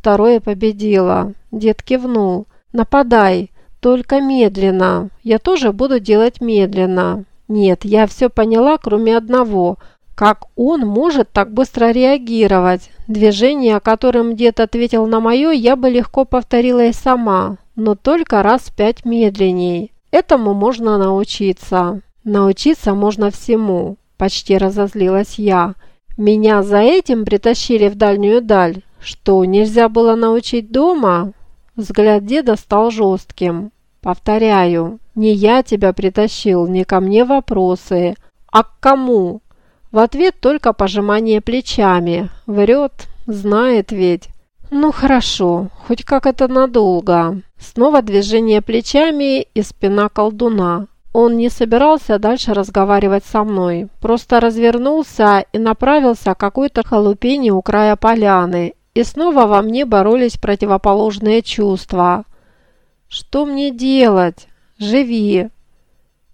Второе победило. Дед кивнул. «Нападай, только медленно. Я тоже буду делать медленно». Нет, я все поняла, кроме одного. Как он может так быстро реагировать? Движение, которым дед ответил на мое, я бы легко повторила и сама, но только раз в пять медленней. Этому можно научиться. Научиться можно всему. Почти разозлилась я. Меня за этим притащили в дальнюю даль. Что, нельзя было научить дома? Взгляд деда стал жестким. Повторяю, не я тебя притащил, не ко мне вопросы. А к кому? В ответ только пожимание плечами. Врет, знает ведь. Ну хорошо, хоть как это надолго. Снова движение плечами и спина колдуна. Он не собирался дальше разговаривать со мной, просто развернулся и направился к какой-то халупине у края поляны, и снова во мне боролись противоположные чувства. «Что мне делать? Живи!»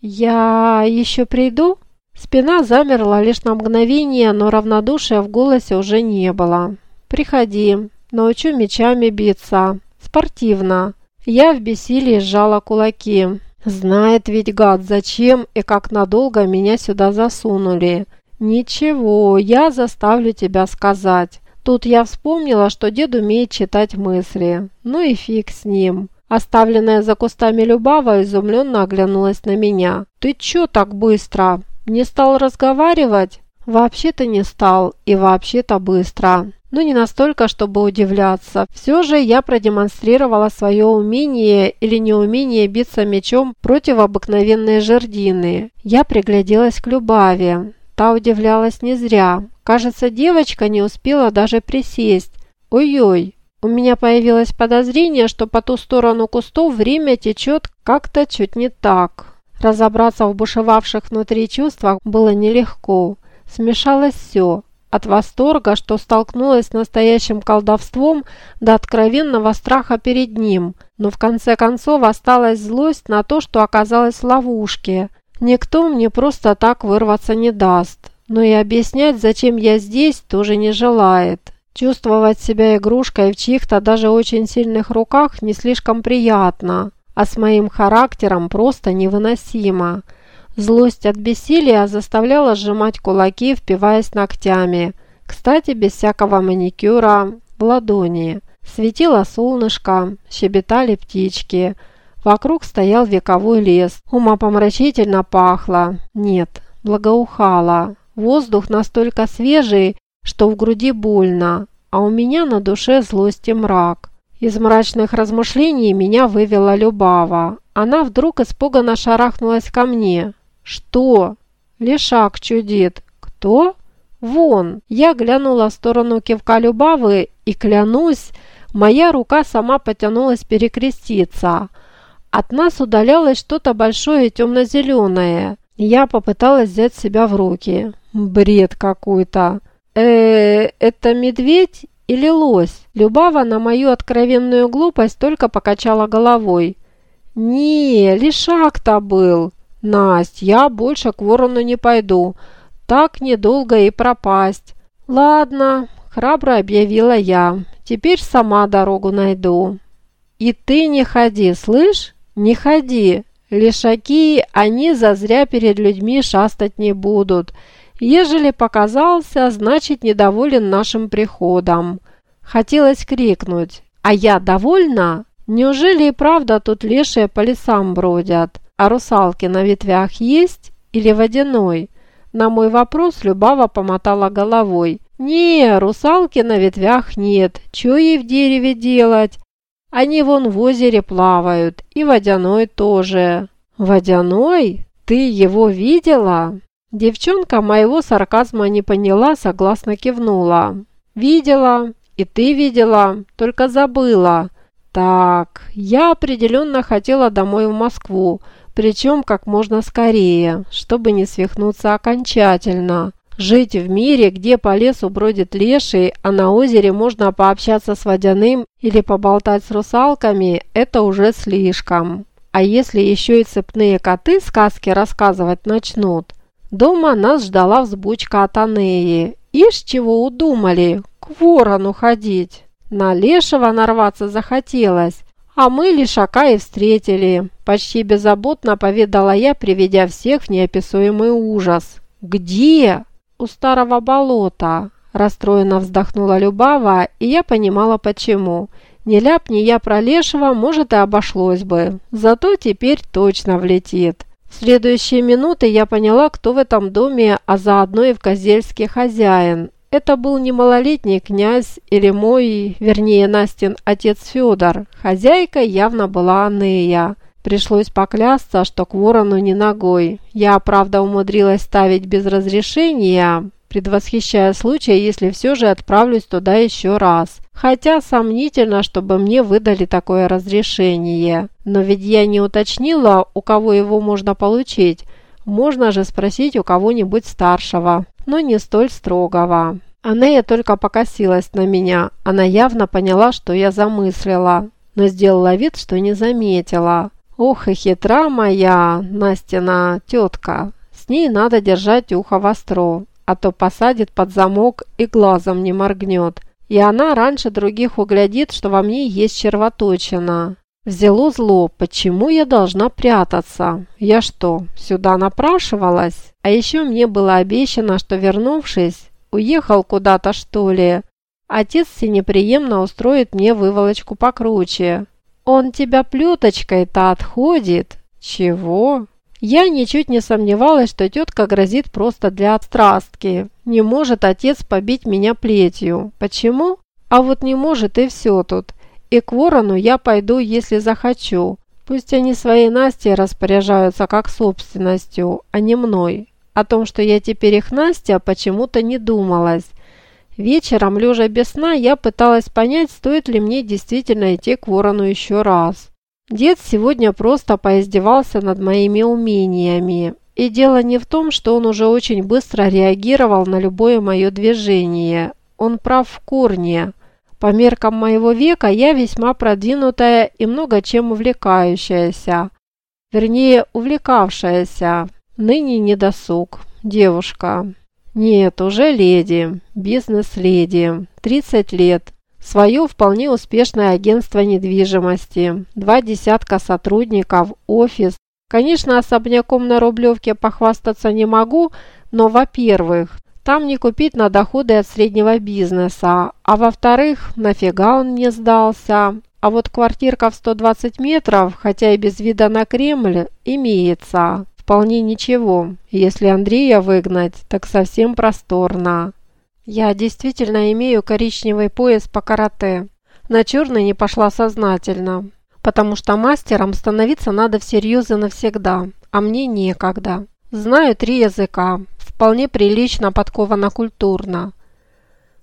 «Я еще приду?» Спина замерла лишь на мгновение, но равнодушия в голосе уже не было. «Приходи, научу мечами биться. Спортивно». Я в бессилии сжала кулаки. Знает ведь гад, зачем и как надолго меня сюда засунули. Ничего, я заставлю тебя сказать. Тут я вспомнила, что дед умеет читать мысли. Ну и фиг с ним. Оставленная за кустами Любава изумленно оглянулась на меня. «Ты чё так быстро? Не стал разговаривать?» «Вообще-то не стал, и вообще-то быстро но не настолько, чтобы удивляться. Все же я продемонстрировала свое умение или неумение биться мечом против обыкновенной жердины. Я пригляделась к Любави. Та удивлялась не зря. Кажется, девочка не успела даже присесть. Ой-ой, у меня появилось подозрение, что по ту сторону кустов время течет как-то чуть не так. Разобраться в бушевавших внутри чувствах было нелегко. Смешалось все от восторга, что столкнулась с настоящим колдовством, до откровенного страха перед ним, но в конце концов осталась злость на то, что оказалась в ловушке. Никто мне просто так вырваться не даст, но и объяснять, зачем я здесь, тоже не желает. Чувствовать себя игрушкой в чьих-то даже очень сильных руках не слишком приятно, а с моим характером просто невыносимо – Злость от бессилия заставляла сжимать кулаки, впиваясь ногтями. Кстати, без всякого маникюра, в ладони. Светило солнышко, щебетали птички. Вокруг стоял вековой лес. Умопомрачительно пахло. Нет, благоухало. Воздух настолько свежий, что в груди больно, а у меня на душе злость и мрак. Из мрачных размышлений меня вывела Любава. Она вдруг испуганно шарахнулась ко мне. «Что?» «Лешак чудит». «Кто?» «Вон!» Я глянула в сторону кивка Любавы и, клянусь, моя рука сама потянулась перекреститься. От нас удалялось что-то большое темно-зеленое. Я попыталась взять себя в руки. Бред какой-то. э это медведь или лось?» Любава на мою откровенную глупость только покачала головой. «Не, лишак-то был!» «Насть, я больше к ворону не пойду. Так недолго и пропасть». «Ладно», – храбро объявила я. «Теперь сама дорогу найду». «И ты не ходи, слышь? Не ходи. Лишаки, они зазря перед людьми шастать не будут. Ежели показался, значит недоволен нашим приходом». Хотелось крикнуть. «А я довольна? Неужели и правда тут лешие по лесам бродят?» А русалки на ветвях есть или водяной? На мой вопрос Любава помотала головой. «Не, русалки на ветвях нет. Чё ей в дереве делать? Они вон в озере плавают, и водяной тоже». «Водяной? Ты его видела?» Девчонка моего сарказма не поняла, согласно кивнула. «Видела. И ты видела, только забыла. Так, я определенно хотела домой в Москву, причем как можно скорее, чтобы не свихнуться окончательно. Жить в мире, где по лесу бродит леший, а на озере можно пообщаться с водяным или поболтать с русалками – это уже слишком. А если еще и цепные коты сказки рассказывать начнут? Дома нас ждала взбучка от Анеи. Ишь, чего удумали, к ворону ходить. На лешего нарваться захотелось, а мы лишака и встретили. Почти беззаботно поведала я, приведя всех в неописуемый ужас. «Где?» «У старого болота», – расстроенно вздохнула Любава, и я понимала почему. Не ляпни я про лешего, может и обошлось бы. Зато теперь точно влетит. В следующие минуты я поняла, кто в этом доме, а заодно и в Козельске хозяин. Это был не малолетний князь или мой, вернее Настин, отец Федор. Хозяйкой явно была Анея. Пришлось поклясться, что к ворону не ногой. Я, правда, умудрилась ставить без разрешения, предвосхищая случай, если все же отправлюсь туда еще раз. Хотя сомнительно, чтобы мне выдали такое разрешение. Но ведь я не уточнила, у кого его можно получить. Можно же спросить у кого-нибудь старшего, но не столь строгого. Анея только покосилась на меня. Она явно поняла, что я замыслила, но сделала вид, что не заметила. Ох и хитра моя Настина тетка. С ней надо держать ухо востро, а то посадит под замок и глазом не моргнет. И она раньше других углядит, что во мне есть червоточина. Взяло зло, почему я должна прятаться? Я что, сюда напрашивалась? А еще мне было обещано, что вернувшись, уехал куда-то что ли? Отец синеприемно устроит мне выволочку покруче. Он тебя плеточкой-то отходит. Чего? Я ничуть не сомневалась, что тетка грозит просто для отстрастки. Не может отец побить меня плетью. Почему? А вот не может и все тут. И к ворону я пойду, если захочу. Пусть они своей Настей распоряжаются как собственностью, а не мной. О том, что я теперь их Настя, почему-то не думалось. Вечером, лежа без сна, я пыталась понять, стоит ли мне действительно идти к ворону еще раз. Дед сегодня просто поиздевался над моими умениями. И дело не в том, что он уже очень быстро реагировал на любое мое движение. Он прав в корне. По меркам моего века я весьма продвинутая и много чем увлекающаяся. Вернее, увлекавшаяся. Ныне недосуг. Девушка. Нет, уже леди. Бизнес-леди. 30 лет. Свое вполне успешное агентство недвижимости, два десятка сотрудников, офис. Конечно, особняком на Рублевке похвастаться не могу, но, во-первых, там не купить на доходы от среднего бизнеса, а во-вторых, нафига он мне сдался. А вот квартирка в 120 метров, хотя и без вида на Кремль, имеется. Вполне ничего. Если Андрея выгнать, так совсем просторно. Я действительно имею коричневый пояс по карате. На черный не пошла сознательно, потому что мастером становиться надо всерьез и навсегда, а мне некогда. Знаю три языка, вполне прилично подкована культурно.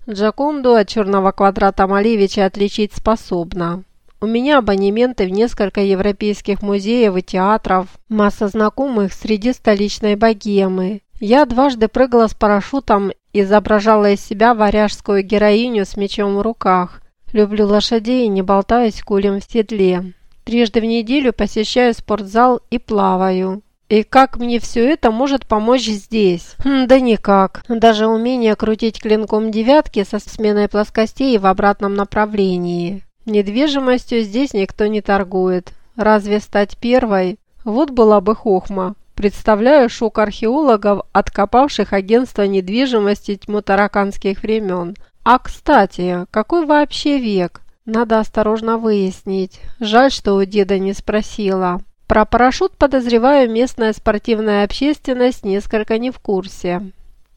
Джаконду от черного квадрата Малевича отличить способна. У меня абонементы в несколько европейских музеев и театров, масса знакомых среди столичной богемы. Я дважды прыгала с парашютом изображала из себя варяжскую героиню с мечом в руках. Люблю лошадей и не болтаюсь кулем в седле. Трижды в неделю посещаю спортзал и плаваю. И как мне все это может помочь здесь? Хм, да никак. Даже умение крутить клинком девятки со сменой плоскостей в обратном направлении. Недвижимостью здесь никто не торгует. Разве стать первой? Вот была бы хохма. Представляю шок археологов, откопавших агентство недвижимости тьму тараканских времен. А, кстати, какой вообще век? Надо осторожно выяснить. Жаль, что у деда не спросила. Про парашют, подозреваю, местная спортивная общественность несколько не в курсе.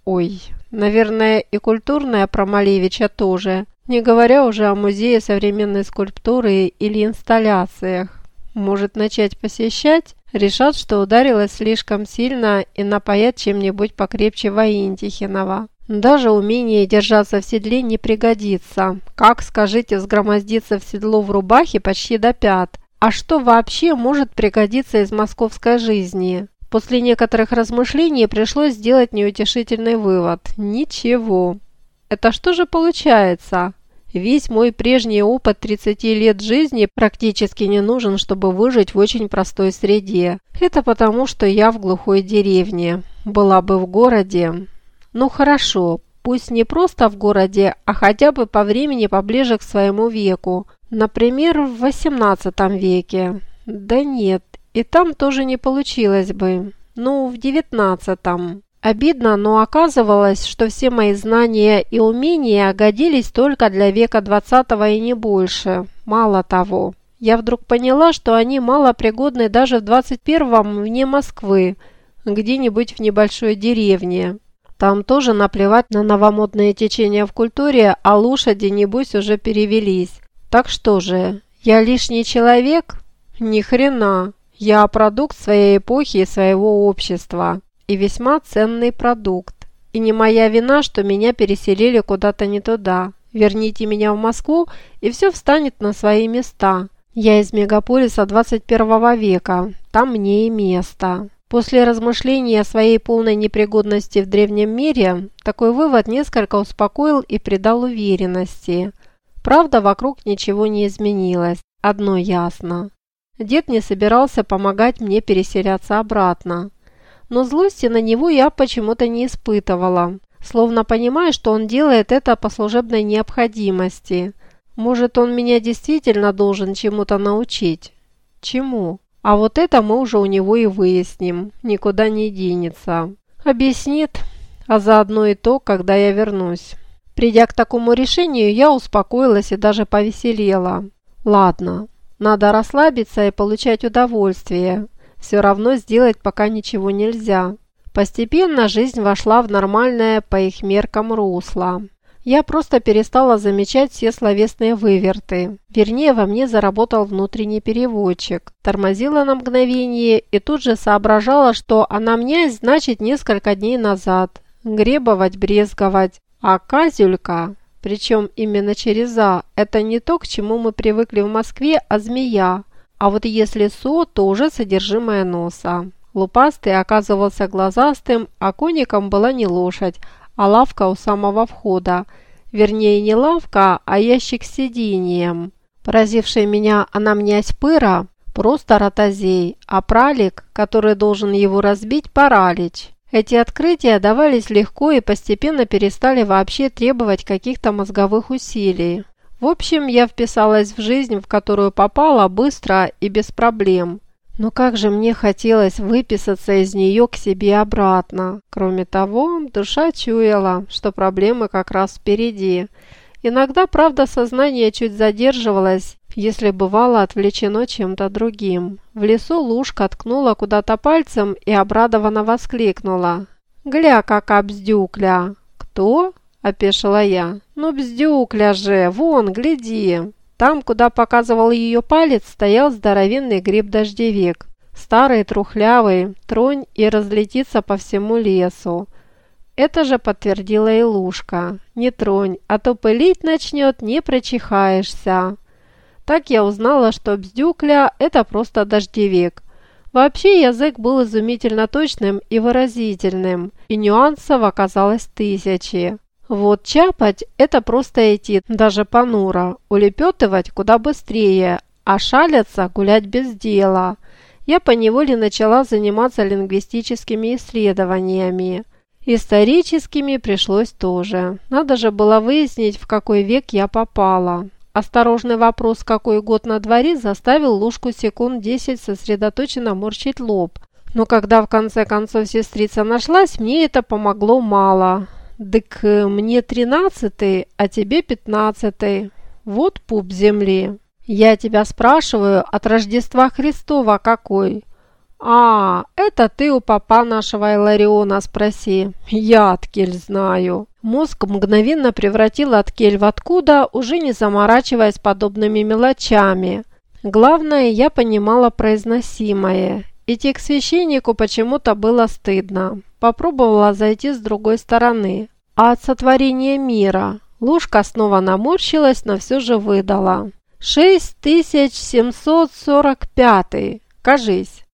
Ой, наверное, и культурная про Малевича тоже. Не говоря уже о музее современной скульптуры или инсталляциях. Может начать посещать? Решат, что ударилась слишком сильно и напоят чем-нибудь покрепче Воинтихинова. Даже умение держаться в седле не пригодится. Как, скажите, взгромоздиться в седло в рубахе почти до пят? А что вообще может пригодиться из московской жизни? После некоторых размышлений пришлось сделать неутешительный вывод. Ничего. Это что же получается? Весь мой прежний опыт 30 лет жизни практически не нужен, чтобы выжить в очень простой среде. Это потому, что я в глухой деревне. Была бы в городе. Ну хорошо, пусть не просто в городе, а хотя бы по времени поближе к своему веку. Например, в XVIII веке. Да нет, и там тоже не получилось бы. Ну, в XIX. Обидно, но оказывалось, что все мои знания и умения годились только для века 20 и не больше. Мало того, я вдруг поняла, что они мало пригодны даже в 21-м вне Москвы, где-нибудь в небольшой деревне. Там тоже наплевать на новомодные течения в культуре, а лошади, небось, уже перевелись. Так что же, я лишний человек? Ни хрена. Я продукт своей эпохи и своего общества. И весьма ценный продукт. И не моя вина, что меня переселили куда-то не туда. Верните меня в Москву, и все встанет на свои места. Я из мегаполиса 21 века. Там мне и место. После размышления о своей полной непригодности в древнем мире, такой вывод несколько успокоил и придал уверенности. Правда, вокруг ничего не изменилось. Одно ясно. Дед не собирался помогать мне переселяться обратно. Но злости на него я почему-то не испытывала, словно понимая, что он делает это по служебной необходимости. Может, он меня действительно должен чему-то научить? Чему? А вот это мы уже у него и выясним, никуда не денется. Объяснит, а заодно и то, когда я вернусь. Придя к такому решению, я успокоилась и даже повеселела. Ладно, надо расслабиться и получать удовольствие. Все равно сделать пока ничего нельзя. Постепенно жизнь вошла в нормальное по их меркам русло. Я просто перестала замечать все словесные выверты. Вернее, во мне заработал внутренний переводчик. Тормозила на мгновение и тут же соображала, что она мне значит несколько дней назад. Гребовать, брезговать. А казюлька, причем именно через «а», это не то, к чему мы привыкли в Москве, а змея. А вот если «со», то уже содержимое носа. Лупастый оказывался глазастым, а коником была не лошадь, а лавка у самого входа. Вернее, не лавка, а ящик с сиденьем. Поразившая меня анамнязь пыра – просто ротозей, а пралик, который должен его разбить – паралич. Эти открытия давались легко и постепенно перестали вообще требовать каких-то мозговых усилий. В общем, я вписалась в жизнь, в которую попала быстро и без проблем. Но как же мне хотелось выписаться из нее к себе обратно. Кроме того, душа чуяла, что проблемы как раз впереди. Иногда, правда, сознание чуть задерживалось, если бывало отвлечено чем-то другим. В лесу Лушка ткнула куда-то пальцем и обрадованно воскликнула. «Гля, кака бздюкля!» «Кто?» – опешила я. «Ну, бздюкля же! Вон, гляди!» Там, куда показывал ее палец, стоял здоровенный гриб-дождевик. Старый, трухлявый, тронь и разлетится по всему лесу. Это же подтвердила и Лушка. Не тронь, а то пылить начнет, не прочихаешься. Так я узнала, что бздюкля – это просто дождевик. Вообще язык был изумительно точным и выразительным, и нюансов оказалось тысячи. Вот чапать – это просто идти, даже понуро, улепетывать куда быстрее, а шалиться – гулять без дела. Я поневоле начала заниматься лингвистическими исследованиями. Историческими пришлось тоже. Надо же было выяснить, в какой век я попала. Осторожный вопрос, какой год на дворе, заставил Лужку секунд десять сосредоточенно морщить лоб. Но когда в конце концов сестрица нашлась, мне это помогло мало. «Дык э, мне тринадцатый, а тебе пятнадцатый. Вот пуп земли. Я тебя спрашиваю, от Рождества Христова какой?» «А, это ты у папа нашего Илариона спроси. Я Откель знаю». Мозг мгновенно превратил Откель в откуда, уже не заморачиваясь подобными мелочами. Главное, я понимала произносимое. Идти к священнику почему-то было стыдно. Попробовала зайти с другой стороны. А от сотворения мира Лушка снова наморщилась, но все же выдала. «6745, кажись».